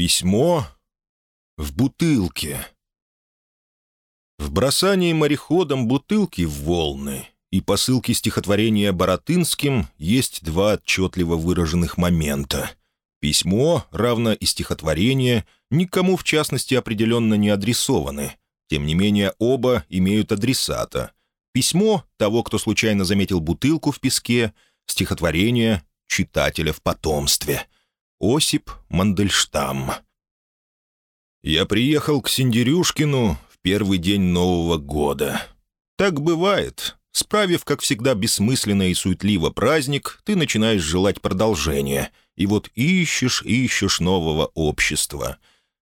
Письмо в бутылке. В бросании мореходом бутылки в волны и посылке стихотворения Боротынским есть два отчетливо выраженных момента. Письмо, равно и стихотворение, никому в частности определенно не адресованы. Тем не менее, оба имеют адресата. Письмо — того, кто случайно заметил бутылку в песке, стихотворение — читателя в потомстве. Осип Мандельштам. Я приехал к Синдерюшкину в первый день Нового года. Так бывает. Справив, как всегда, бессмысленно и суетливо праздник, ты начинаешь желать продолжения. И вот ищешь, ищешь нового общества.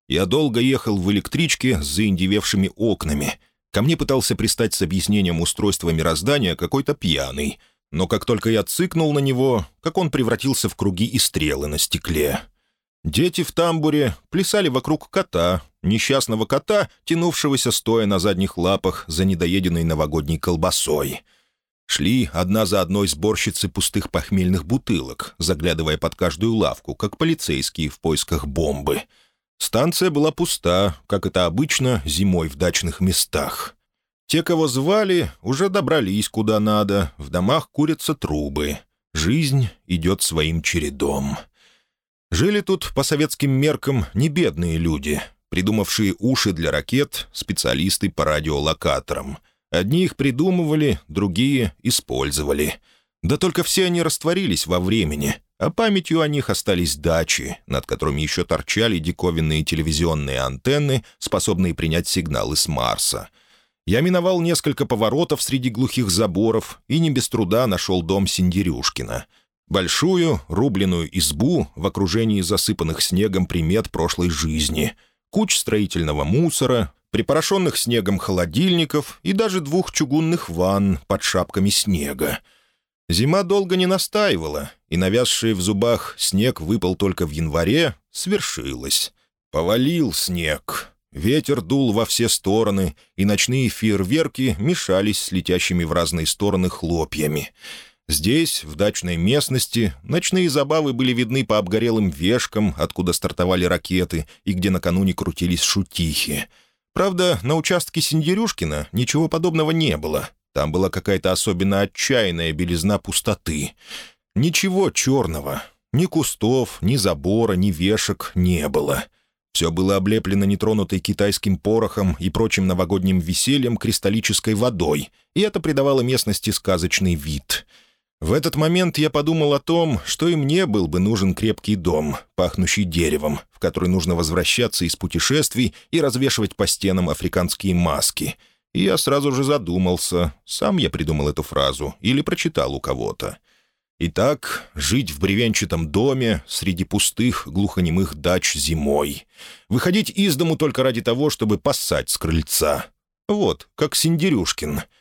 Я долго ехал в электричке с заиндевевшими окнами. Ко мне пытался пристать с объяснением устройства мироздания какой-то пьяный. Но как только я цыкнул на него, как он превратился в круги и стрелы на стекле — Дети в тамбуре плясали вокруг кота, несчастного кота, тянувшегося стоя на задних лапах за недоеденной новогодней колбасой. Шли одна за одной сборщицы пустых похмельных бутылок, заглядывая под каждую лавку, как полицейские в поисках бомбы. Станция была пуста, как это обычно зимой в дачных местах. Те, кого звали, уже добрались куда надо, в домах курятся трубы. Жизнь идет своим чередом. Жили тут, по советским меркам, не бедные люди, придумавшие уши для ракет, специалисты по радиолокаторам. Одни их придумывали, другие использовали. Да только все они растворились во времени, а памятью о них остались дачи, над которыми еще торчали диковинные телевизионные антенны, способные принять сигналы с Марса. Я миновал несколько поворотов среди глухих заборов и не без труда нашел дом Синдерюшкина — Большую, рубленную избу в окружении засыпанных снегом примет прошлой жизни, куч строительного мусора, припорошенных снегом холодильников и даже двух чугунных ванн под шапками снега. Зима долго не настаивала, и навязший в зубах снег выпал только в январе, свершилось. Повалил снег. Ветер дул во все стороны, и ночные фейерверки мешались с летящими в разные стороны хлопьями — Здесь, в дачной местности, ночные забавы были видны по обгорелым вешкам, откуда стартовали ракеты и где накануне крутились шутихи. Правда, на участке Синдерюшкина ничего подобного не было. Там была какая-то особенно отчаянная белизна пустоты. Ничего черного. Ни кустов, ни забора, ни вешек не было. Все было облеплено нетронутой китайским порохом и прочим новогодним весельем кристаллической водой, и это придавало местности сказочный вид — в этот момент я подумал о том, что и мне был бы нужен крепкий дом, пахнущий деревом, в который нужно возвращаться из путешествий и развешивать по стенам африканские маски. И я сразу же задумался, сам я придумал эту фразу или прочитал у кого-то. Итак, жить в бревенчатом доме среди пустых, глухонемых дач зимой. Выходить из дому только ради того, чтобы поссать с крыльца. Вот, как Синдерюшкин —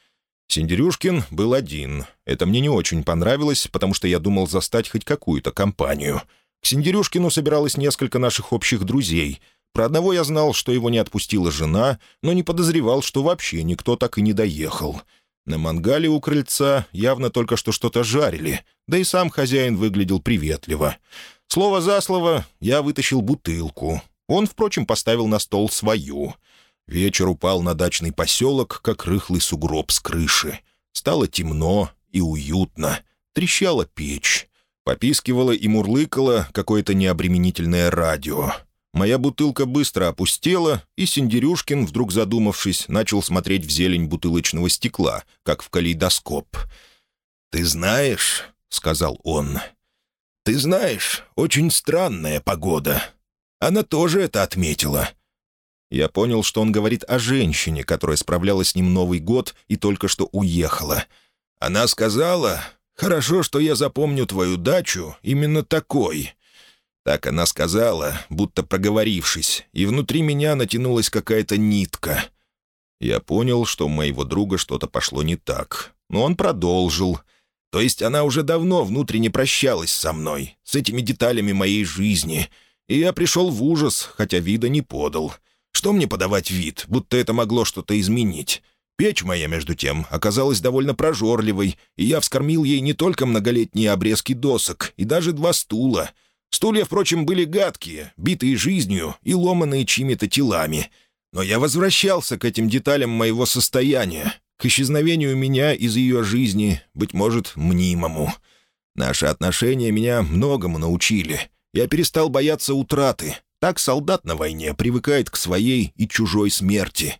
Синдерюшкин был один. Это мне не очень понравилось, потому что я думал застать хоть какую-то компанию. К Синдерюшкину собиралось несколько наших общих друзей. Про одного я знал, что его не отпустила жена, но не подозревал, что вообще никто так и не доехал. На мангале у крыльца явно только что что-то жарили, да и сам хозяин выглядел приветливо. Слово за слово я вытащил бутылку. Он, впрочем, поставил на стол свою — Вечер упал на дачный поселок, как рыхлый сугроб с крыши. Стало темно и уютно. Трещала печь. Попискивало и мурлыкало какое-то необременительное радио. Моя бутылка быстро опустела, и Синдерюшкин, вдруг задумавшись, начал смотреть в зелень бутылочного стекла, как в калейдоскоп. «Ты знаешь», — сказал он, — «ты знаешь, очень странная погода. Она тоже это отметила. Я понял, что он говорит о женщине, которая справляла с ним Новый год и только что уехала. Она сказала, «Хорошо, что я запомню твою дачу именно такой». Так она сказала, будто проговорившись, и внутри меня натянулась какая-то нитка. Я понял, что у моего друга что-то пошло не так. Но он продолжил. То есть она уже давно внутренне прощалась со мной, с этими деталями моей жизни. И я пришел в ужас, хотя вида не подал. Что мне подавать вид, будто это могло что-то изменить? Печь моя, между тем, оказалась довольно прожорливой, и я вскормил ей не только многолетние обрезки досок и даже два стула. Стулья, впрочем, были гадкие, битые жизнью и ломанные чьими-то телами. Но я возвращался к этим деталям моего состояния, к исчезновению меня из ее жизни, быть может, мнимому. Наши отношения меня многому научили. Я перестал бояться утраты. Так солдат на войне привыкает к своей и чужой смерти.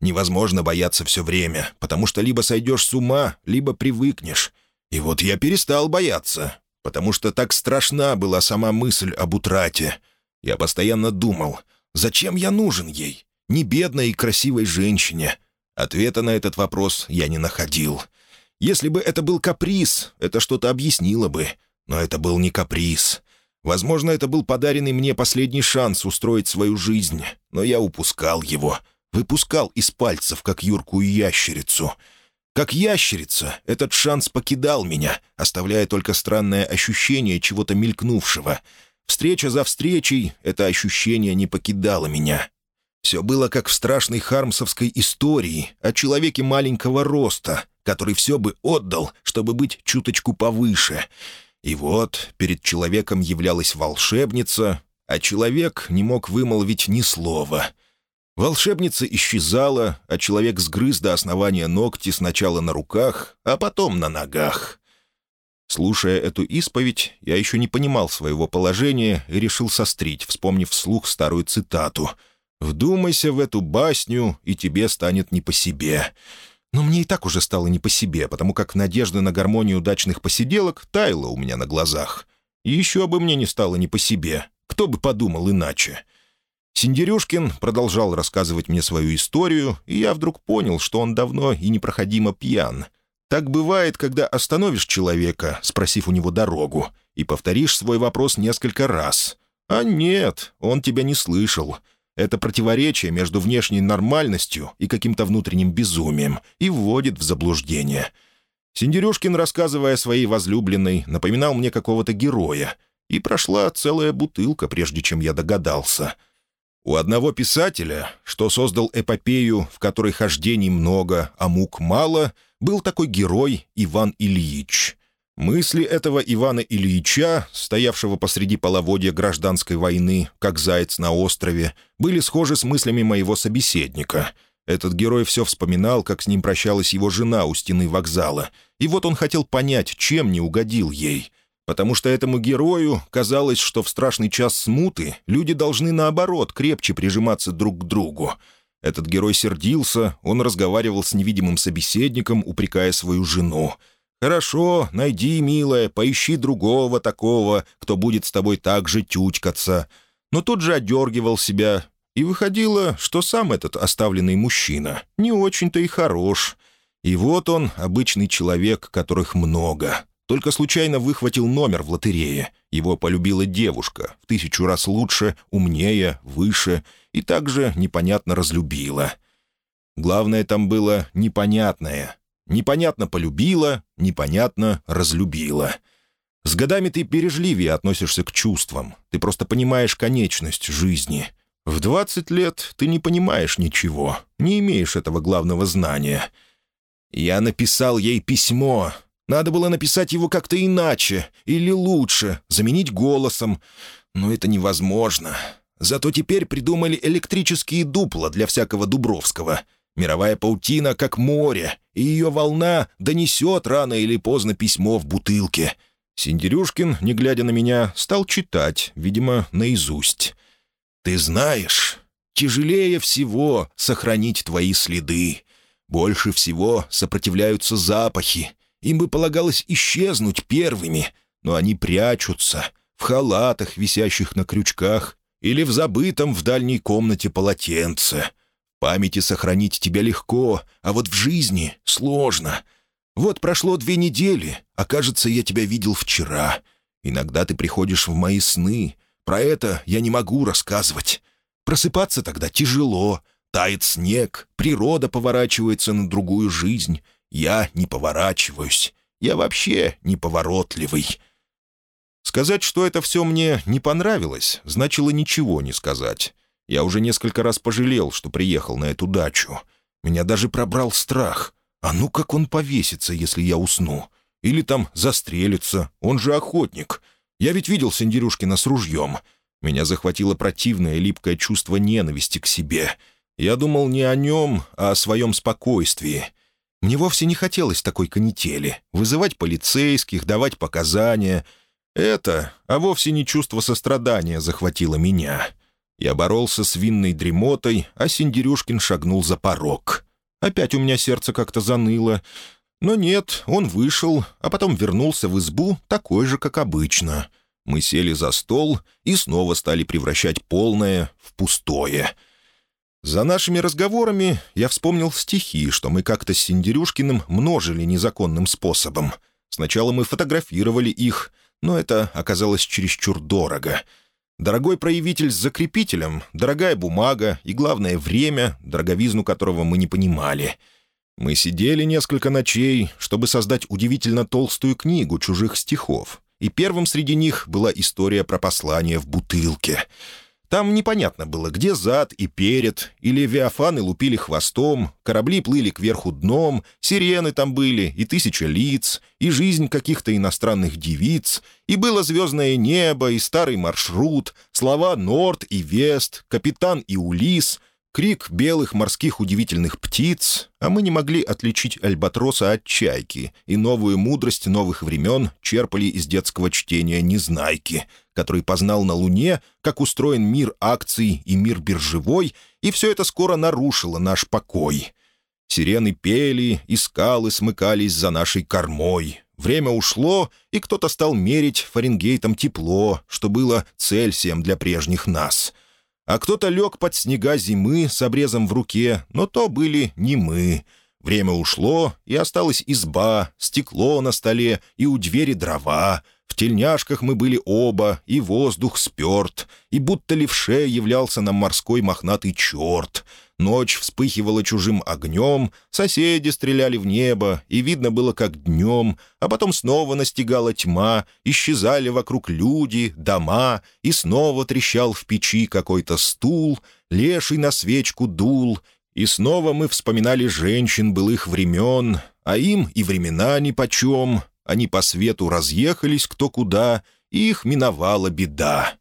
Невозможно бояться все время, потому что либо сойдешь с ума, либо привыкнешь. И вот я перестал бояться, потому что так страшна была сама мысль об утрате. Я постоянно думал, зачем я нужен ей, не бедной и красивой женщине. Ответа на этот вопрос я не находил. Если бы это был каприз, это что-то объяснило бы. Но это был не каприз. Возможно, это был подаренный мне последний шанс устроить свою жизнь, но я упускал его. Выпускал из пальцев, как юркую ящерицу — как ящерица, этот шанс покидал меня, оставляя только странное ощущение чего-то мелькнувшего. Встреча за встречей это ощущение не покидало меня. Все было как в страшной хармсовской истории о человеке маленького роста, который все бы отдал, чтобы быть чуточку повыше. И вот перед человеком являлась волшебница, а человек не мог вымолвить ни слова — Волшебница исчезала, а человек сгрыз до основания ногти сначала на руках, а потом на ногах. Слушая эту исповедь, я еще не понимал своего положения и решил сострить, вспомнив вслух старую цитату «Вдумайся в эту басню, и тебе станет не по себе». Но мне и так уже стало не по себе, потому как надежда на гармонию удачных посиделок таяла у меня на глазах. И еще бы мне не стало не по себе. Кто бы подумал иначе?» Синдерюшкин продолжал рассказывать мне свою историю, и я вдруг понял, что он давно и непроходимо пьян. Так бывает, когда остановишь человека, спросив у него дорогу, и повторишь свой вопрос несколько раз. А нет, он тебя не слышал. Это противоречие между внешней нормальностью и каким-то внутренним безумием и вводит в заблуждение. Синдерюшкин, рассказывая о своей возлюбленной, напоминал мне какого-то героя, и прошла целая бутылка, прежде чем я догадался — у одного писателя, что создал эпопею, в которой хождений много, а мук мало, был такой герой Иван Ильич. Мысли этого Ивана Ильича, стоявшего посреди половодья гражданской войны, как заяц на острове, были схожи с мыслями моего собеседника. Этот герой все вспоминал, как с ним прощалась его жена у стены вокзала, и вот он хотел понять, чем не угодил ей — потому что этому герою казалось, что в страшный час смуты люди должны, наоборот, крепче прижиматься друг к другу. Этот герой сердился, он разговаривал с невидимым собеседником, упрекая свою жену. «Хорошо, найди, милая, поищи другого такого, кто будет с тобой так же тючкаться». Но тут же одергивал себя, и выходило, что сам этот оставленный мужчина не очень-то и хорош. И вот он, обычный человек, которых много, только случайно выхватил номер в лотерее. Его полюбила девушка, в тысячу раз лучше, умнее, выше, и также непонятно разлюбила. Главное там было непонятное. Непонятно полюбила, непонятно разлюбила. С годами ты бережливее относишься к чувствам. Ты просто понимаешь конечность жизни. В двадцать лет ты не понимаешь ничего, не имеешь этого главного знания. Я написал ей письмо, надо было написать его как-то иначе или лучше, заменить голосом. Но это невозможно. Зато теперь придумали электрические дупла для всякого Дубровского. Мировая паутина как море, и ее волна донесет рано или поздно письмо в бутылке. Синдерюшкин, не глядя на меня, стал читать, видимо, наизусть. «Ты знаешь, тяжелее всего сохранить твои следы. Больше всего сопротивляются запахи, им бы полагалось исчезнуть первыми, но они прячутся в халатах, висящих на крючках, или в забытом в дальней комнате полотенце. Памяти сохранить тебя легко, а вот в жизни сложно. Вот прошло две недели, а кажется, я тебя видел вчера. Иногда ты приходишь в мои сны. Про это я не могу рассказывать. Просыпаться тогда тяжело. Тает снег, природа поворачивается на другую жизнь. Я не поворачиваюсь. Я вообще неповоротливый. Сказать, что это все мне не понравилось, значило ничего не сказать. Я уже несколько раз пожалел, что приехал на эту дачу. Меня даже пробрал страх. А ну как он повесится, если я усну? Или там застрелится, он же охотник. Я ведь видел Синдерюшкина с ружьем. Меня захватило противное липкое чувство ненависти к себе. Я думал не о нем, а о своем спокойствии. Мне вовсе не хотелось такой канители. Вызывать полицейских, давать показания. Это, а вовсе не чувство сострадания захватило меня. Я боролся с винной дремотой, а Синдерюшкин шагнул за порог. Опять у меня сердце как-то заныло. Но нет, он вышел, а потом вернулся в избу такой же, как обычно. Мы сели за стол и снова стали превращать полное в пустое. За нашими разговорами я вспомнил стихи, что мы как-то с Синдерюшкиным множили незаконным способом. Сначала мы фотографировали их, но это оказалось чересчур дорого — Дорогой проявитель с закрепителем, дорогая бумага и, главное, время, дороговизну которого мы не понимали. Мы сидели несколько ночей, чтобы создать удивительно толстую книгу чужих стихов, и первым среди них была история про послание в бутылке — там непонятно было, где зад и перед, и левиафаны лупили хвостом, корабли плыли кверху дном, сирены там были, и тысяча лиц, и жизнь каких-то иностранных девиц, и было звездное небо, и старый маршрут, слова «Норд» и «Вест», «Капитан» и «Улис», крик белых морских удивительных птиц, а мы не могли отличить альбатроса от чайки, и новую мудрость новых времен черпали из детского чтения «Незнайки», который познал на Луне, как устроен мир акций и мир биржевой, и все это скоро нарушило наш покой. Сирены пели, и скалы смыкались за нашей кормой. Время ушло, и кто-то стал мерить Фаренгейтом тепло, что было Цельсием для прежних нас. А кто-то лег под снега зимы с обрезом в руке, но то были не мы. Время ушло, и осталась изба, стекло на столе и у двери дрова — в тельняшках мы были оба, и воздух сперт, и будто левше являлся нам морской мохнатый черт. Ночь вспыхивала чужим огнем, соседи стреляли в небо, и видно было, как днем, а потом снова настигала тьма, исчезали вокруг люди, дома, и снова трещал в печи какой-то стул, леший на свечку дул, и снова мы вспоминали женщин былых времен, а им и времена нипочем, они по свету разъехались кто куда, и их миновала беда.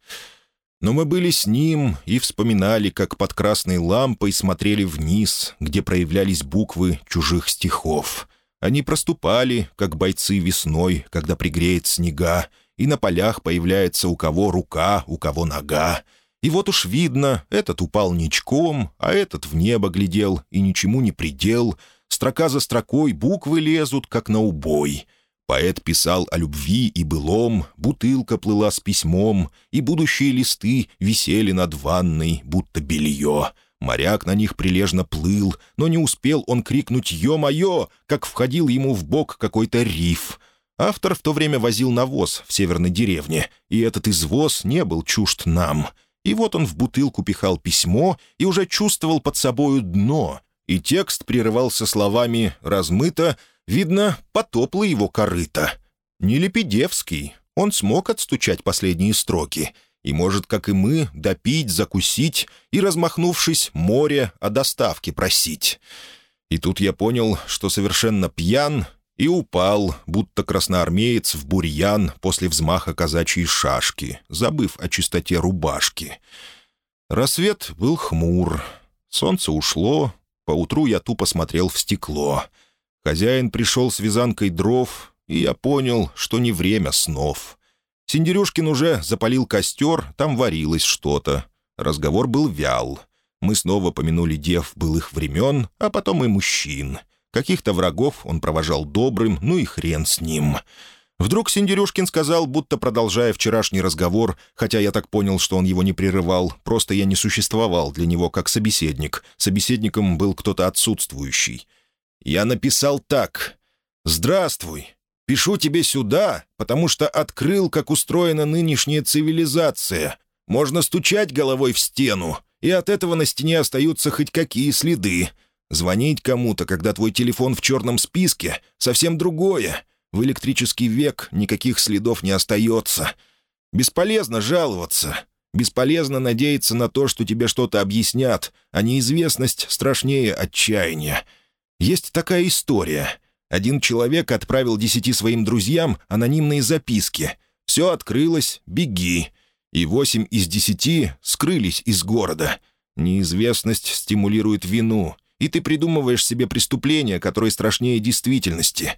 Но мы были с ним и вспоминали, как под красной лампой смотрели вниз, где проявлялись буквы чужих стихов. Они проступали, как бойцы весной, когда пригреет снега, и на полях появляется у кого рука, у кого нога. И вот уж видно, этот упал ничком, а этот в небо глядел и ничему не предел. Строка за строкой буквы лезут, как на убой — Поэт писал о любви и былом, бутылка плыла с письмом, и будущие листы висели над ванной, будто белье. Моряк на них прилежно плыл, но не успел он крикнуть «Ё-моё!», как входил ему в бок какой-то риф. Автор в то время возил навоз в северной деревне, и этот извоз не был чужд нам. И вот он в бутылку пихал письмо и уже чувствовал под собою дно, и текст прерывался словами «размыто», Видно, потопло его корыто. Не Лепидевский. Он смог отстучать последние строки. И может, как и мы, допить, закусить и, размахнувшись, море о доставке просить. И тут я понял, что совершенно пьян, и упал, будто красноармеец в бурьян после взмаха казачьей шашки, забыв о чистоте рубашки. Рассвет был хмур. Солнце ушло. Поутру я тупо смотрел в стекло — Хозяин пришел с вязанкой дров, и я понял, что не время снов. Синдерюшкин уже запалил костер, там варилось что-то. Разговор был вял. Мы снова помянули дев былых времен, а потом и мужчин. Каких-то врагов он провожал добрым, ну и хрен с ним. Вдруг Синдерюшкин сказал, будто продолжая вчерашний разговор, хотя я так понял, что он его не прерывал, просто я не существовал для него как собеседник. Собеседником был кто-то отсутствующий. Я написал так. «Здравствуй. Пишу тебе сюда, потому что открыл, как устроена нынешняя цивилизация. Можно стучать головой в стену, и от этого на стене остаются хоть какие следы. Звонить кому-то, когда твой телефон в черном списке, совсем другое. В электрический век никаких следов не остается. Бесполезно жаловаться». Бесполезно надеяться на то, что тебе что-то объяснят, а неизвестность страшнее отчаяния. Есть такая история. Один человек отправил десяти своим друзьям анонимные записки. Все открылось, беги. И восемь из десяти скрылись из города. Неизвестность стимулирует вину, и ты придумываешь себе преступления, которые страшнее действительности.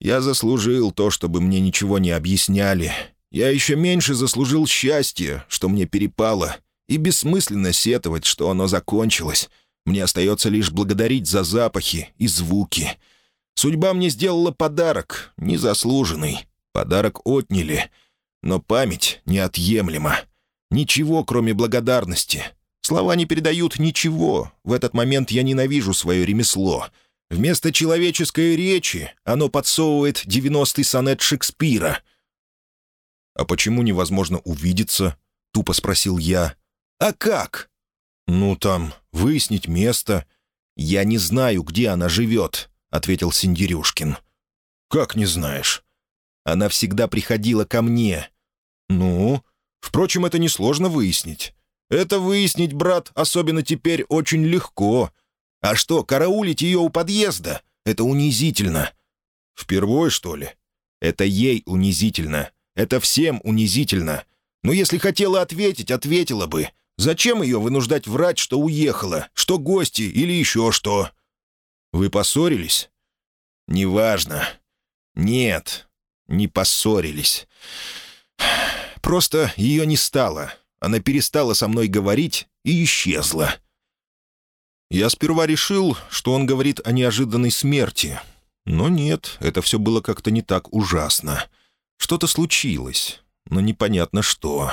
Я заслужил то, чтобы мне ничего не объясняли. Я еще меньше заслужил счастье, что мне перепало, и бессмысленно сетовать, что оно закончилось. Мне остается лишь благодарить за запахи и звуки. Судьба мне сделала подарок, незаслуженный. Подарок отняли. Но память неотъемлема. Ничего, кроме благодарности. Слова не передают ничего. В этот момент я ненавижу свое ремесло. Вместо человеческой речи оно подсовывает девяностый сонет Шекспира. «А почему невозможно увидеться?» — тупо спросил я. «А как?» «Ну, там, выяснить место». «Я не знаю, где она живет», — ответил Синдерюшкин. «Как не знаешь?» «Она всегда приходила ко мне». «Ну, впрочем, это несложно выяснить. Это выяснить, брат, особенно теперь, очень легко. А что, караулить ее у подъезда? Это унизительно». «Впервой, что ли?» «Это ей унизительно. Это всем унизительно. Но если хотела ответить, ответила бы. Зачем ее вынуждать врать, что уехала, что гости или еще что? Вы поссорились? Неважно. Нет, не поссорились. Просто ее не стало. Она перестала со мной говорить и исчезла. Я сперва решил, что он говорит о неожиданной смерти. Но нет, это все было как-то не так ужасно. Что-то случилось, но непонятно что.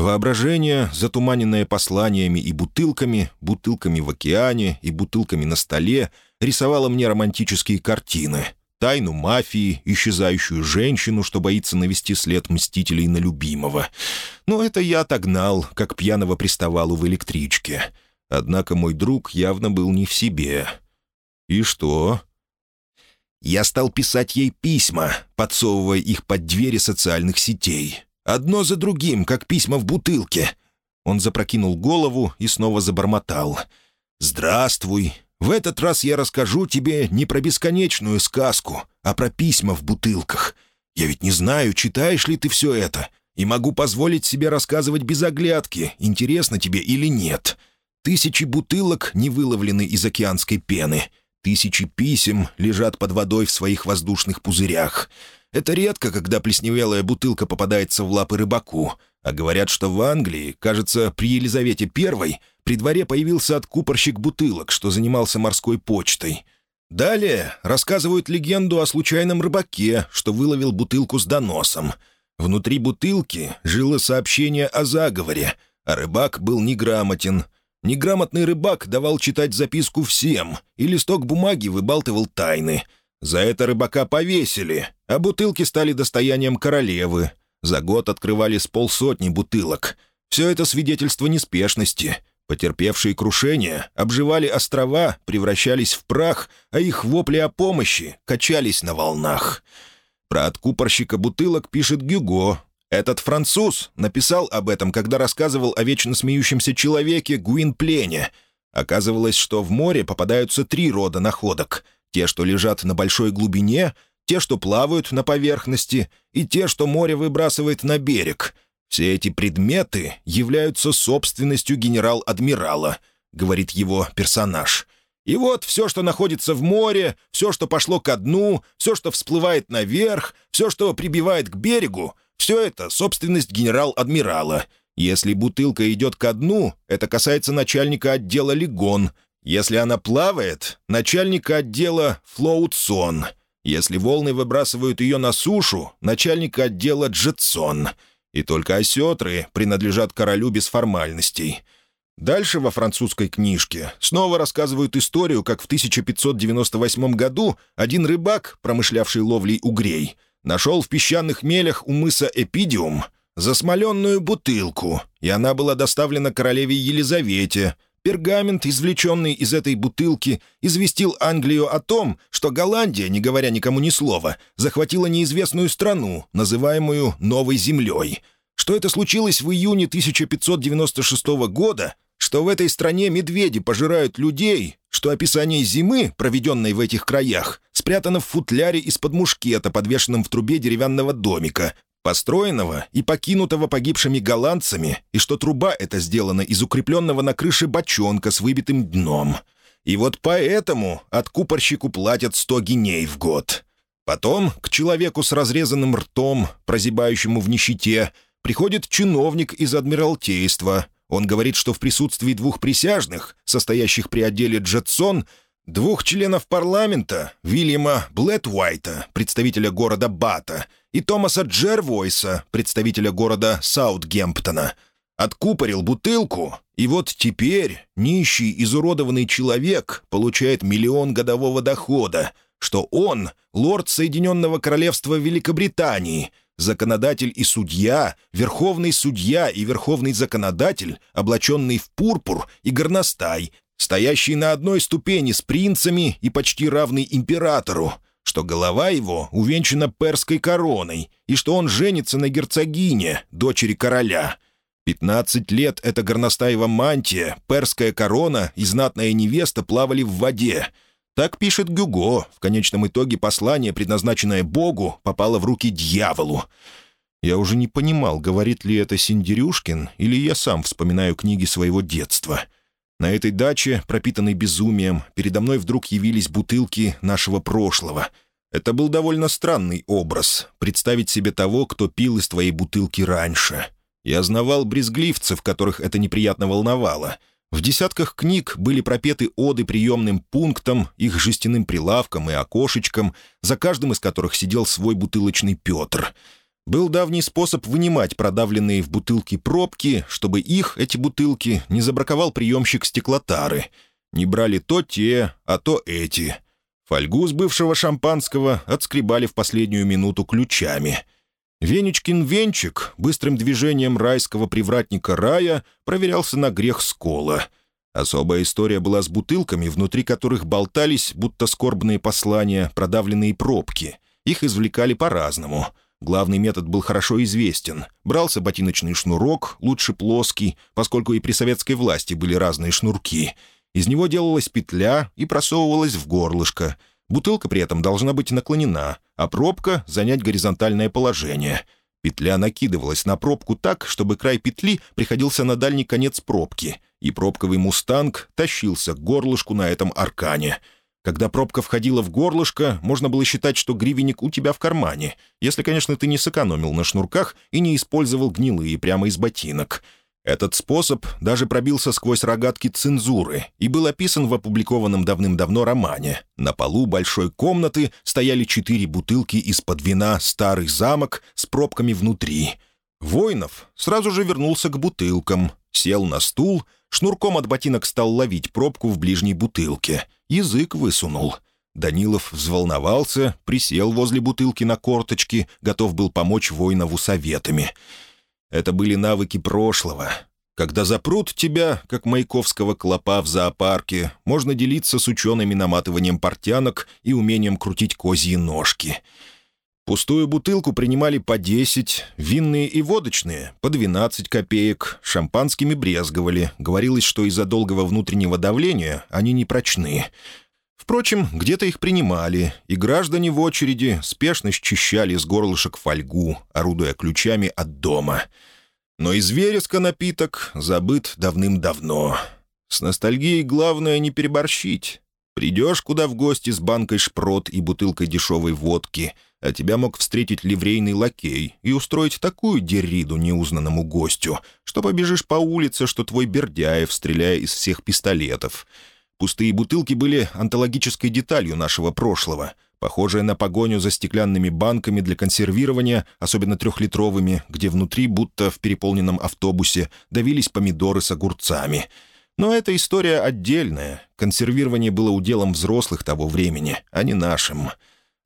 Воображение, затуманенное посланиями и бутылками, бутылками в океане и бутылками на столе, рисовало мне романтические картины. Тайну мафии, исчезающую женщину, что боится навести след мстителей на любимого. Но это я отогнал, как пьяного приставалу в электричке. Однако мой друг явно был не в себе. «И что?» Я стал писать ей письма, подсовывая их под двери социальных сетей. Одно за другим, как письма в бутылке. Он запрокинул голову и снова забормотал. «Здравствуй. В этот раз я расскажу тебе не про бесконечную сказку, а про письма в бутылках. Я ведь не знаю, читаешь ли ты все это, и могу позволить себе рассказывать без оглядки, интересно тебе или нет. Тысячи бутылок не выловлены из океанской пены. Тысячи писем лежат под водой в своих воздушных пузырях. Это редко, когда плесневелая бутылка попадается в лапы рыбаку. А говорят, что в Англии, кажется, при Елизавете I при дворе появился откупорщик бутылок, что занимался морской почтой. Далее рассказывают легенду о случайном рыбаке, что выловил бутылку с доносом. Внутри бутылки жило сообщение о заговоре, а рыбак был неграмотен. Неграмотный рыбак давал читать записку всем, и листок бумаги выбалтывал тайны — за это рыбака повесили, а бутылки стали достоянием королевы. За год открывали с полсотни бутылок. Все это свидетельство неспешности. Потерпевшие крушение обживали острова, превращались в прах, а их вопли о помощи качались на волнах. Про откупорщика бутылок пишет Гюго. Этот француз написал об этом, когда рассказывал о вечно смеющемся человеке Гуин-Плене. Оказывалось, что в море попадаются три рода находок — те, что лежат на большой глубине, те, что плавают на поверхности, и те, что море выбрасывает на берег. Все эти предметы являются собственностью генерал-адмирала, говорит его персонаж. И вот все, что находится в море, все, что пошло ко дну, все, что всплывает наверх, все, что прибивает к берегу, все это собственность генерал-адмирала. Если бутылка идет ко дну, это касается начальника отдела «Легон», если она плавает, начальника отдела «Флоутсон». Если волны выбрасывают ее на сушу, начальника отдела «Джетсон». И только осетры принадлежат королю без формальностей. Дальше во французской книжке снова рассказывают историю, как в 1598 году один рыбак, промышлявший ловлей угрей, нашел в песчаных мелях у мыса Эпидиум засмоленную бутылку, и она была доставлена королеве Елизавете — Пергамент, извлеченный из этой бутылки, известил Англию о том, что Голландия, не говоря никому ни слова, захватила неизвестную страну, называемую «Новой землей». Что это случилось в июне 1596 года, что в этой стране медведи пожирают людей, что описание зимы, проведенной в этих краях, спрятано в футляре из-под мушкета, подвешенном в трубе деревянного домика, построенного и покинутого погибшими голландцами, и что труба эта сделана из укрепленного на крыше бочонка с выбитым дном. И вот поэтому откупорщику платят 100 гиней в год. Потом к человеку с разрезанным ртом, прозябающему в нищете, приходит чиновник из Адмиралтейства. Он говорит, что в присутствии двух присяжных, состоящих при отделе Джетсон, двух членов парламента, Вильяма Блэтвайта, представителя города Бата, и Томаса Джервойса, представителя города Саутгемптона, откупорил бутылку, и вот теперь нищий, изуродованный человек получает миллион годового дохода, что он — лорд Соединенного Королевства Великобритании, законодатель и судья, верховный судья и верховный законодатель, облаченный в пурпур и горностай, стоящий на одной ступени с принцами и почти равный императору, что голова его увенчана перской короной и что он женится на герцогине, дочери короля. Пятнадцать лет эта горностаева мантия, перская корона и знатная невеста плавали в воде. Так пишет Гюго. В конечном итоге послание, предназначенное Богу, попало в руки дьяволу. Я уже не понимал, говорит ли это Синдерюшкин, или я сам вспоминаю книги своего детства — на этой даче, пропитанной безумием, передо мной вдруг явились бутылки нашего прошлого. Это был довольно странный образ — представить себе того, кто пил из твоей бутылки раньше. Я знавал брезгливцев, которых это неприятно волновало. В десятках книг были пропеты оды приемным пунктам, их жестяным прилавкам и окошечкам, за каждым из которых сидел свой бутылочный Петр — был давний способ вынимать продавленные в бутылки пробки, чтобы их, эти бутылки, не забраковал приемщик стеклотары. Не брали то те, а то эти. Фольгу с бывшего шампанского отскребали в последнюю минуту ключами. Венечкин венчик быстрым движением райского привратника рая проверялся на грех скола. Особая история была с бутылками, внутри которых болтались, будто скорбные послания, продавленные пробки. Их извлекали по-разному — Главный метод был хорошо известен. Брался ботиночный шнурок, лучше плоский, поскольку и при советской власти были разные шнурки. Из него делалась петля и просовывалась в горлышко. Бутылка при этом должна быть наклонена, а пробка — занять горизонтальное положение. Петля накидывалась на пробку так, чтобы край петли приходился на дальний конец пробки, и пробковый «Мустанг» тащился к горлышку на этом аркане — когда пробка входила в горлышко, можно было считать, что гривенник у тебя в кармане, если, конечно, ты не сэкономил на шнурках и не использовал гнилые прямо из ботинок. Этот способ даже пробился сквозь рогатки цензуры и был описан в опубликованном давным-давно романе. На полу большой комнаты стояли четыре бутылки из-под вина «Старый замок» с пробками внутри. Воинов сразу же вернулся к бутылкам, сел на стул, шнурком от ботинок стал ловить пробку в ближней бутылке — язык высунул. Данилов взволновался, присел возле бутылки на корточки, готов был помочь Войнову советами. Это были навыки прошлого. Когда запрут тебя, как маяковского клопа в зоопарке, можно делиться с учеными наматыванием портянок и умением крутить козьи ножки. Пустую бутылку принимали по 10, винные и водочные — по 12 копеек, шампанскими брезговали. Говорилось, что из-за долгого внутреннего давления они не прочны. Впрочем, где-то их принимали, и граждане в очереди спешно счищали с горлышек фольгу, орудуя ключами от дома. Но из вереска напиток забыт давным-давно. С ностальгией главное не переборщить. Придешь куда в гости с банкой шпрот и бутылкой дешевой водки — а тебя мог встретить ливрейный лакей и устроить такую дерриду неузнанному гостю, что побежишь по улице, что твой Бердяев, стреляя из всех пистолетов. Пустые бутылки были антологической деталью нашего прошлого, похожая на погоню за стеклянными банками для консервирования, особенно трехлитровыми, где внутри, будто в переполненном автобусе, давились помидоры с огурцами. Но эта история отдельная. Консервирование было уделом взрослых того времени, а не нашим.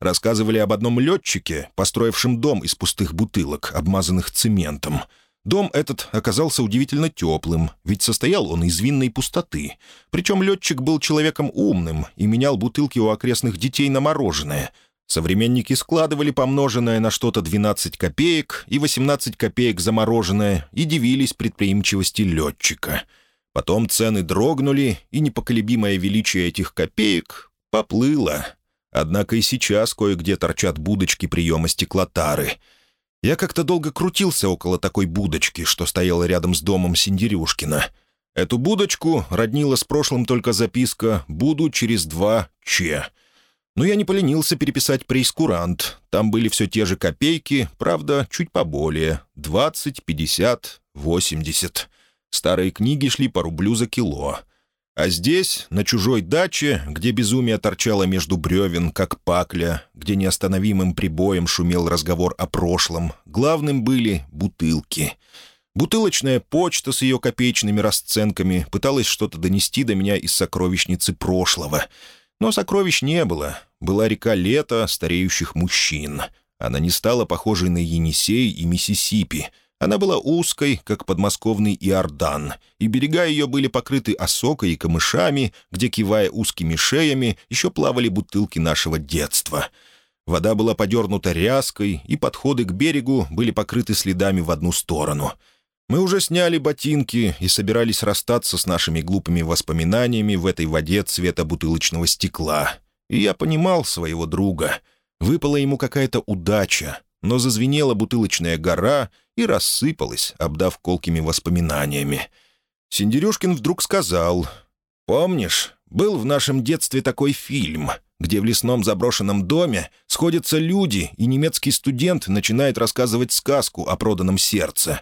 Рассказывали об одном летчике, построившем дом из пустых бутылок, обмазанных цементом. Дом этот оказался удивительно теплым, ведь состоял он из винной пустоты. Причем летчик был человеком умным и менял бутылки у окрестных детей на мороженое. Современники складывали помноженное на что-то 12 копеек и 18 копеек за мороженое и дивились предприимчивости летчика. Потом цены дрогнули, и непоколебимое величие этих копеек поплыло. Однако и сейчас кое-где торчат будочки приема стеклотары. Я как-то долго крутился около такой будочки, что стояла рядом с домом Синдерюшкина. Эту будочку роднила с прошлым только записка «Буду через два Че». Но я не поленился переписать прейскурант. Там были все те же копейки, правда, чуть поболее. Двадцать, пятьдесят, восемьдесят. Старые книги шли по рублю за кило. А здесь, на чужой даче, где безумие торчало между бревен, как пакля, где неостановимым прибоем шумел разговор о прошлом, главным были бутылки. Бутылочная почта с ее копеечными расценками пыталась что-то донести до меня из сокровищницы прошлого. Но сокровищ не было. Была река лета стареющих мужчин. Она не стала похожей на Енисей и Миссисипи — она была узкой, как подмосковный Иордан, и берега ее были покрыты осокой и камышами, где, кивая узкими шеями, еще плавали бутылки нашего детства. Вода была подернута ряской, и подходы к берегу были покрыты следами в одну сторону. Мы уже сняли ботинки и собирались расстаться с нашими глупыми воспоминаниями в этой воде цвета бутылочного стекла. И я понимал своего друга. Выпала ему какая-то удача, но зазвенела бутылочная гора и рассыпалась, обдав колкими воспоминаниями. Синдерюшкин вдруг сказал, «Помнишь, был в нашем детстве такой фильм, где в лесном заброшенном доме сходятся люди, и немецкий студент начинает рассказывать сказку о проданном сердце.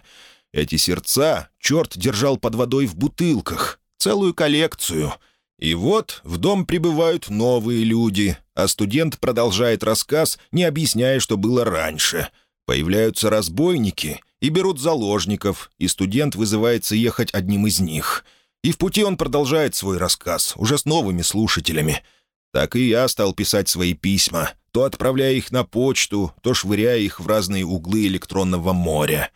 Эти сердца черт держал под водой в бутылках, целую коллекцию». И вот в дом прибывают новые люди, а студент продолжает рассказ, не объясняя, что было раньше. Появляются разбойники и берут заложников, и студент вызывается ехать одним из них. И в пути он продолжает свой рассказ, уже с новыми слушателями. Так и я стал писать свои письма, то отправляя их на почту, то швыряя их в разные углы электронного моря.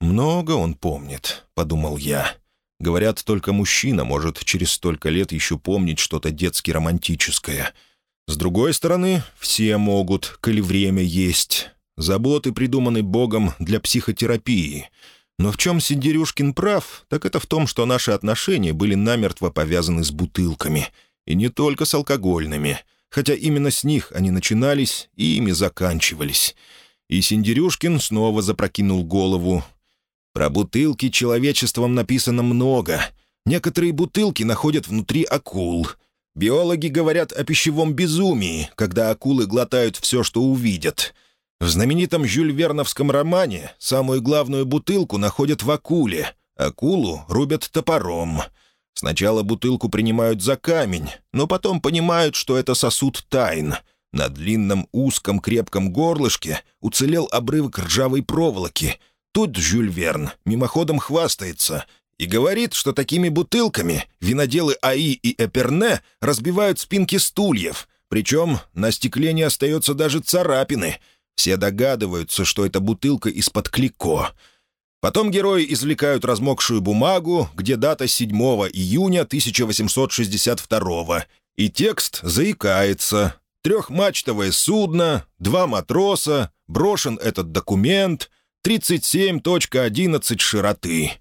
«Много он помнит», — подумал я. Говорят, только мужчина может через столько лет еще помнить что-то детски романтическое. С другой стороны, все могут, коли время есть. Заботы придуманы Богом для психотерапии. Но в чем Сидерюшкин прав, так это в том, что наши отношения были намертво повязаны с бутылками. И не только с алкогольными. Хотя именно с них они начинались и ими заканчивались. И Синдерюшкин снова запрокинул голову, про бутылки человечеством написано много. Некоторые бутылки находят внутри акул. Биологи говорят о пищевом безумии, когда акулы глотают все, что увидят. В знаменитом Жюль Верновском романе самую главную бутылку находят в акуле. Акулу рубят топором. Сначала бутылку принимают за камень, но потом понимают, что это сосуд тайн. На длинном узком крепком горлышке уцелел обрывок ржавой проволоки — Тут Жюль Верн мимоходом хвастается и говорит, что такими бутылками виноделы АИ и Эперне разбивают спинки стульев, причем на стекле не остается даже царапины. Все догадываются, что это бутылка из-под клико. Потом герои извлекают размокшую бумагу, где дата 7 июня 1862 и текст заикается. Трехмачтовое судно, два матроса, брошен этот документ, 37.11 широты.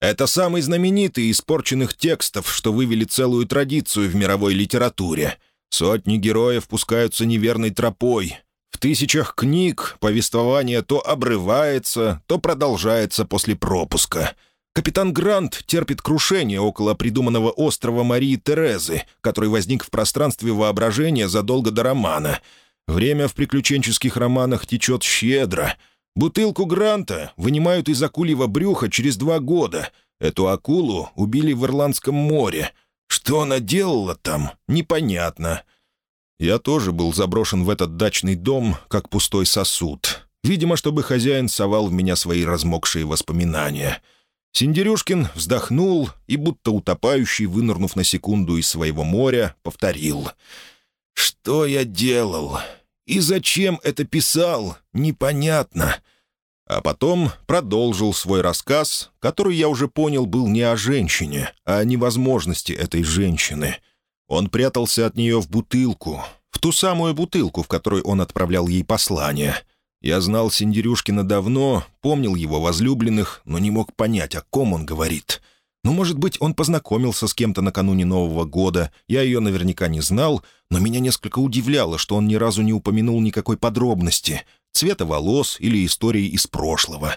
Это самый знаменитый из испорченных текстов, что вывели целую традицию в мировой литературе. Сотни героев пускаются неверной тропой. В тысячах книг повествование то обрывается, то продолжается после пропуска. Капитан Грант терпит крушение около придуманного острова Марии Терезы, который возник в пространстве воображения задолго до романа. Время в приключенческих романах течет щедро — Бутылку Гранта вынимают из акульего брюха через два года. Эту акулу убили в Ирландском море. Что она делала там, непонятно. Я тоже был заброшен в этот дачный дом, как пустой сосуд. Видимо, чтобы хозяин совал в меня свои размокшие воспоминания. Синдерюшкин вздохнул и, будто утопающий, вынырнув на секунду из своего моря, повторил. «Что я делал? И зачем это писал, непонятно. А потом продолжил свой рассказ, который, я уже понял, был не о женщине, а о невозможности этой женщины. Он прятался от нее в бутылку, в ту самую бутылку, в которой он отправлял ей послание. Я знал Синдерюшкина давно, помнил его возлюбленных, но не мог понять, о ком он говорит. Ну, может быть, он познакомился с кем-то накануне Нового года, я ее наверняка не знал, но меня несколько удивляло, что он ни разу не упомянул никакой подробности, цвета волос или истории из прошлого.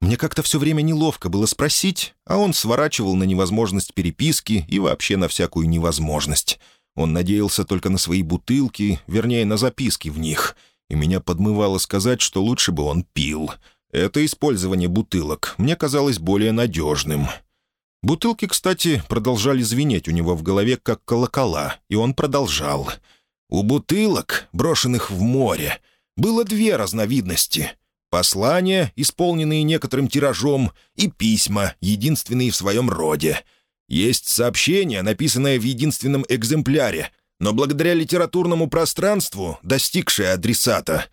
Мне как-то все время неловко было спросить, а он сворачивал на невозможность переписки и вообще на всякую невозможность. Он надеялся только на свои бутылки, вернее, на записки в них, и меня подмывало сказать, что лучше бы он пил. Это использование бутылок мне казалось более надежным. Бутылки, кстати, продолжали звенеть у него в голове, как колокола, и он продолжал. «У бутылок, брошенных в море, было две разновидности — послания, исполненные некоторым тиражом, и письма, единственные в своем роде. Есть сообщение, написанное в единственном экземпляре, но благодаря литературному пространству, достигшее адресата.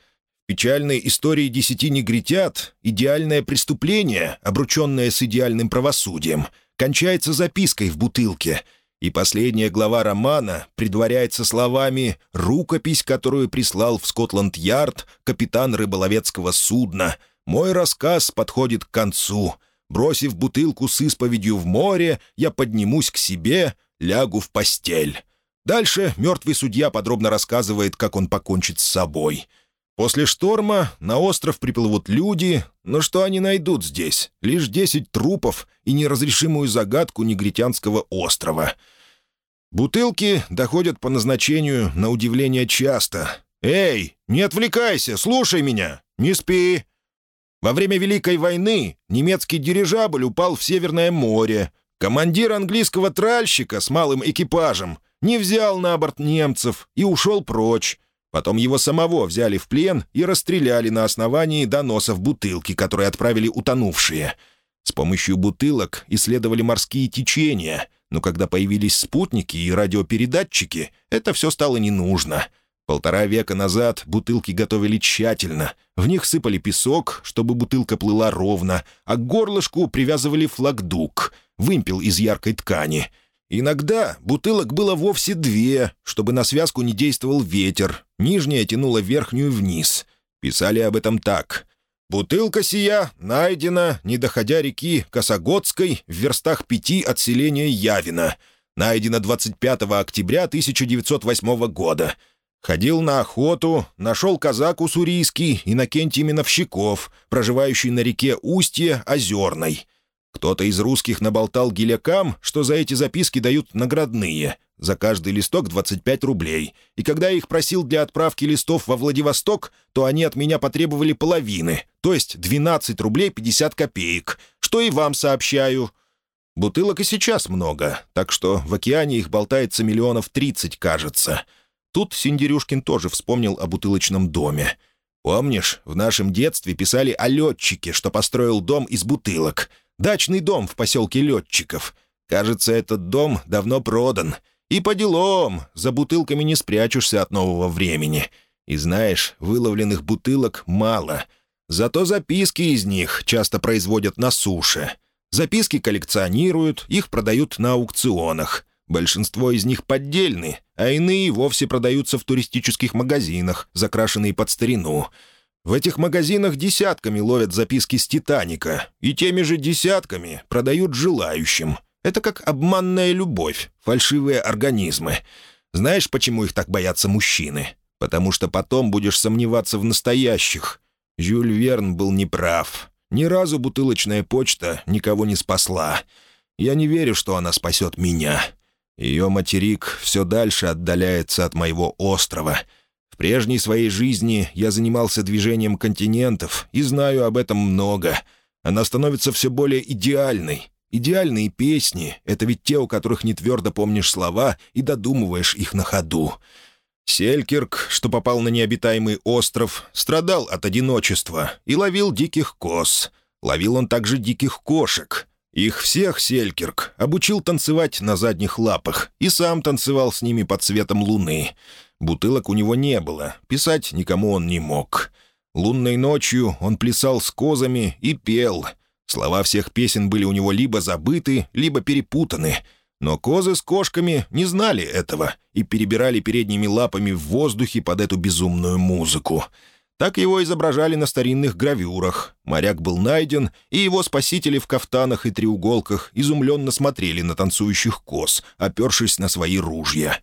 В печальной истории десяти негритят идеальное преступление, обрученное с идеальным правосудием — кончается запиской в бутылке, и последняя глава романа предваряется словами «Рукопись, которую прислал в Скотланд-Ярд капитан рыболовецкого судна. Мой рассказ подходит к концу. Бросив бутылку с исповедью в море, я поднимусь к себе, лягу в постель». Дальше мертвый судья подробно рассказывает, как он покончит с собой — После шторма на остров приплывут люди, но что они найдут здесь? Лишь десять трупов и неразрешимую загадку негритянского острова. Бутылки доходят по назначению на удивление часто. «Эй, не отвлекайся, слушай меня, не спи!» Во время Великой войны немецкий дирижабль упал в Северное море. Командир английского тральщика с малым экипажем не взял на борт немцев и ушел прочь. Потом его самого взяли в плен и расстреляли на основании доносов бутылки, которые отправили утонувшие. С помощью бутылок исследовали морские течения, но когда появились спутники и радиопередатчики, это все стало не нужно. Полтора века назад бутылки готовили тщательно. В них сыпали песок, чтобы бутылка плыла ровно, а к горлышку привязывали флагдук, вымпел из яркой ткани — Иногда бутылок было вовсе две, чтобы на связку не действовал ветер. Нижняя тянула верхнюю вниз. Писали об этом так. «Бутылка сия найдена, не доходя реки Косогодской, в верстах пяти от селения Явина. Найдена 25 октября 1908 года. Ходил на охоту, нашел казак уссурийский Иннокентий Миновщиков, проживающий на реке Устье Озерной. Кто-то из русских наболтал гелякам, что за эти записки дают наградные. За каждый листок 25 рублей. И когда я их просил для отправки листов во Владивосток, то они от меня потребовали половины, то есть 12 рублей 50 копеек, что и вам сообщаю. Бутылок и сейчас много, так что в океане их болтается миллионов 30, кажется. Тут Синдерюшкин тоже вспомнил о бутылочном доме. Помнишь, в нашем детстве писали о летчике, что построил дом из бутылок — Дачный дом в поселке Летчиков. Кажется, этот дом давно продан. И по делам, за бутылками не спрячешься от нового времени. И знаешь, выловленных бутылок мало. Зато записки из них часто производят на суше. Записки коллекционируют, их продают на аукционах. Большинство из них поддельны, а иные вовсе продаются в туристических магазинах, закрашенные под старину. В этих магазинах десятками ловят записки с «Титаника», и теми же десятками продают желающим. Это как обманная любовь, фальшивые организмы. Знаешь, почему их так боятся мужчины? Потому что потом будешь сомневаться в настоящих. Жюль Верн был неправ. Ни разу бутылочная почта никого не спасла. Я не верю, что она спасет меня. Ее материк все дальше отдаляется от моего острова — в прежней своей жизни я занимался движением континентов и знаю об этом много. Она становится все более идеальной. Идеальные песни — это ведь те, у которых не твердо помнишь слова и додумываешь их на ходу. Селькирк, что попал на необитаемый остров, страдал от одиночества и ловил диких коз. Ловил он также диких кошек. Их всех Селькирк обучил танцевать на задних лапах и сам танцевал с ними под светом луны. Бутылок у него не было, писать никому он не мог. Лунной ночью он плясал с козами и пел. Слова всех песен были у него либо забыты, либо перепутаны. Но козы с кошками не знали этого и перебирали передними лапами в воздухе под эту безумную музыку. Так его изображали на старинных гравюрах. Моряк был найден, и его спасители в кафтанах и треуголках изумленно смотрели на танцующих коз, опершись на свои ружья.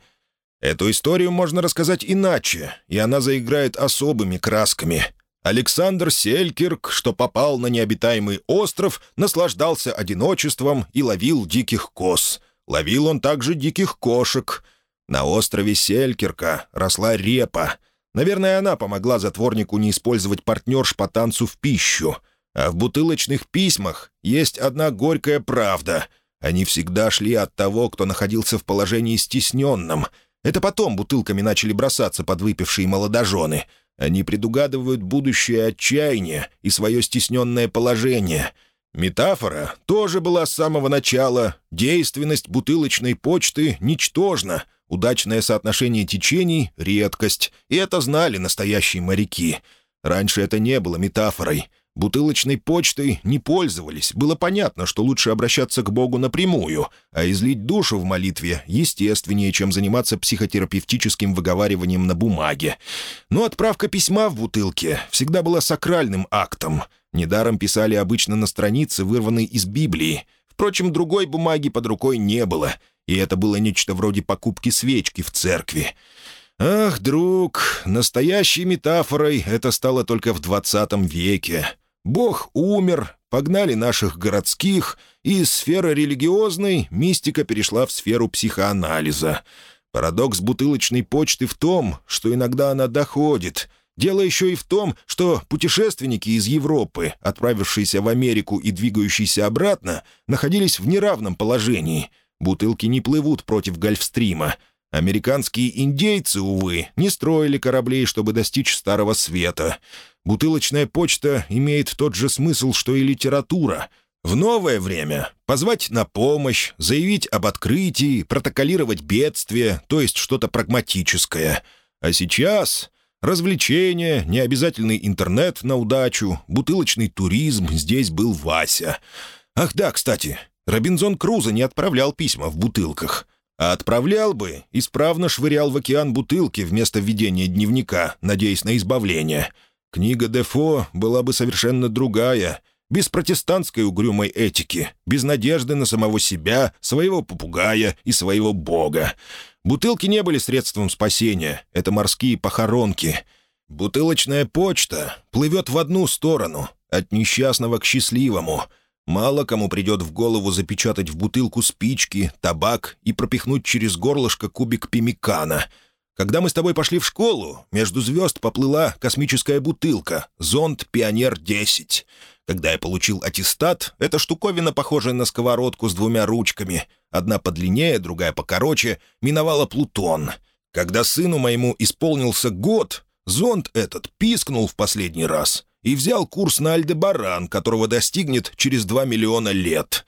Эту историю можно рассказать иначе, и она заиграет особыми красками. Александр Селькирк, что попал на необитаемый остров, наслаждался одиночеством и ловил диких коз. Ловил он также диких кошек. На острове Селькирка росла репа — Наверное, она помогла затворнику не использовать партнерш по танцу в пищу. А в бутылочных письмах есть одна горькая правда. Они всегда шли от того, кто находился в положении стесненном. Это потом бутылками начали бросаться подвыпившие молодожены. Они предугадывают будущее отчаяние и свое стесненное положение. Метафора тоже была с самого начала. Действенность бутылочной почты ничтожна — Удачное соотношение течений — редкость, и это знали настоящие моряки. Раньше это не было метафорой. Бутылочной почтой не пользовались. Было понятно, что лучше обращаться к Богу напрямую, а излить душу в молитве естественнее, чем заниматься психотерапевтическим выговариванием на бумаге. Но отправка письма в бутылке всегда была сакральным актом. Недаром писали обычно на странице, вырванной из Библии. Впрочем, другой бумаги под рукой не было — и это было нечто вроде покупки свечки в церкви. Ах, друг, настоящей метафорой это стало только в двадцатом веке. Бог умер, погнали наших городских, и из сферы религиозной мистика перешла в сферу психоанализа. Парадокс бутылочной почты в том, что иногда она доходит. Дело еще и в том, что путешественники из Европы, отправившиеся в Америку и двигающиеся обратно, находились в неравном положении — Бутылки не плывут против Гольфстрима. Американские индейцы, увы, не строили кораблей, чтобы достичь Старого Света. Бутылочная почта имеет тот же смысл, что и литература. В новое время позвать на помощь, заявить об открытии, протоколировать бедствие, то есть что-то прагматическое. А сейчас развлечения, необязательный интернет на удачу, бутылочный туризм, здесь был Вася. Ах да, кстати, Робинзон Крузо не отправлял письма в бутылках. А отправлял бы, исправно швырял в океан бутылки вместо ведения дневника, надеясь на избавление. Книга Дефо была бы совершенно другая, без протестантской угрюмой этики, без надежды на самого себя, своего попугая и своего бога. Бутылки не были средством спасения, это морские похоронки. Бутылочная почта плывет в одну сторону, от несчастного к счастливому — Мало кому придет в голову запечатать в бутылку спички, табак и пропихнуть через горлышко кубик пимикана. Когда мы с тобой пошли в школу, между звезд поплыла космическая бутылка, зонд «Пионер-10». Когда я получил аттестат, эта штуковина, похожая на сковородку с двумя ручками, одна подлиннее, другая покороче, миновала Плутон. Когда сыну моему исполнился год, зонд этот пискнул в последний раз — и взял курс на Альдебаран, которого достигнет через 2 миллиона лет.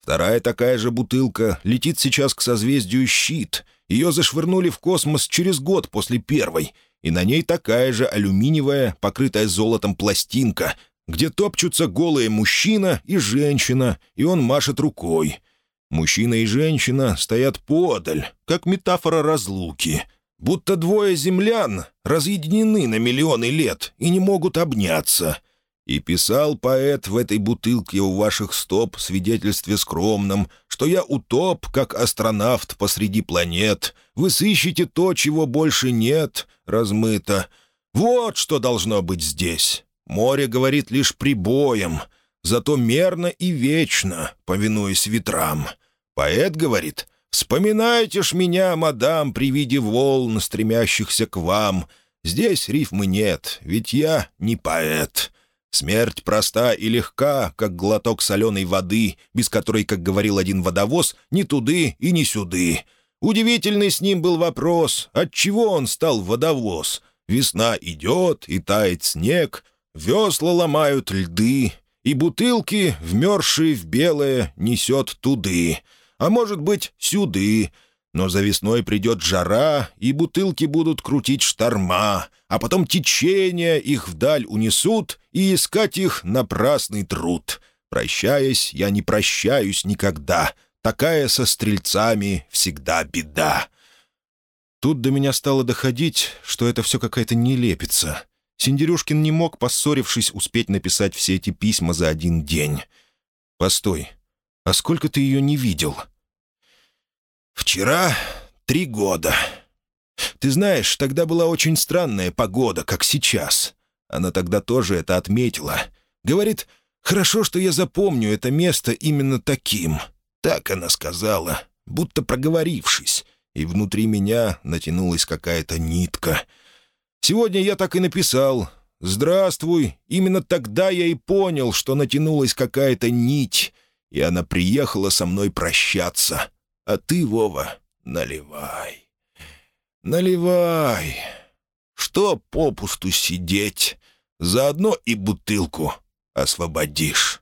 Вторая такая же бутылка летит сейчас к созвездию Щит. Ее зашвырнули в космос через год после первой, и на ней такая же алюминиевая, покрытая золотом пластинка, где топчутся голые мужчина и женщина, и он машет рукой. Мужчина и женщина стоят подаль, как метафора разлуки — будто двое землян разъединены на миллионы лет и не могут обняться. И писал поэт в этой бутылке у ваших стоп свидетельстве скромном, что я утоп, как астронавт посреди планет. Вы сыщете то, чего больше нет, размыто. Вот что должно быть здесь. Море говорит лишь прибоем, зато мерно и вечно, повинуясь ветрам. Поэт говорит — «Вспоминайте ж меня, мадам, при виде волн, стремящихся к вам. Здесь рифмы нет, ведь я не поэт. Смерть проста и легка, как глоток соленой воды, без которой, как говорил один водовоз, ни туды и ни сюды. Удивительный с ним был вопрос, отчего он стал водовоз. Весна идет, и тает снег, весла ломают льды, и бутылки, вмерзшие в белое, несет туды» а может быть, сюды. Но за весной придет жара, и бутылки будут крутить шторма, а потом течения их вдаль унесут, и искать их напрасный труд. Прощаясь, я не прощаюсь никогда. Такая со стрельцами всегда беда. Тут до меня стало доходить, что это все какая-то нелепица. Синдерюшкин не мог, поссорившись, успеть написать все эти письма за один день. «Постой, а сколько ты ее не видел?» «Вчера три года. Ты знаешь, тогда была очень странная погода, как сейчас. Она тогда тоже это отметила. Говорит, хорошо, что я запомню это место именно таким. Так она сказала, будто проговорившись, и внутри меня натянулась какая-то нитка. Сегодня я так и написал. «Здравствуй». Именно тогда я и понял, что натянулась какая-то нить, и она приехала со мной прощаться. А ты, Вова, наливай. Наливай. Что попусту сидеть? Заодно и бутылку освободишь.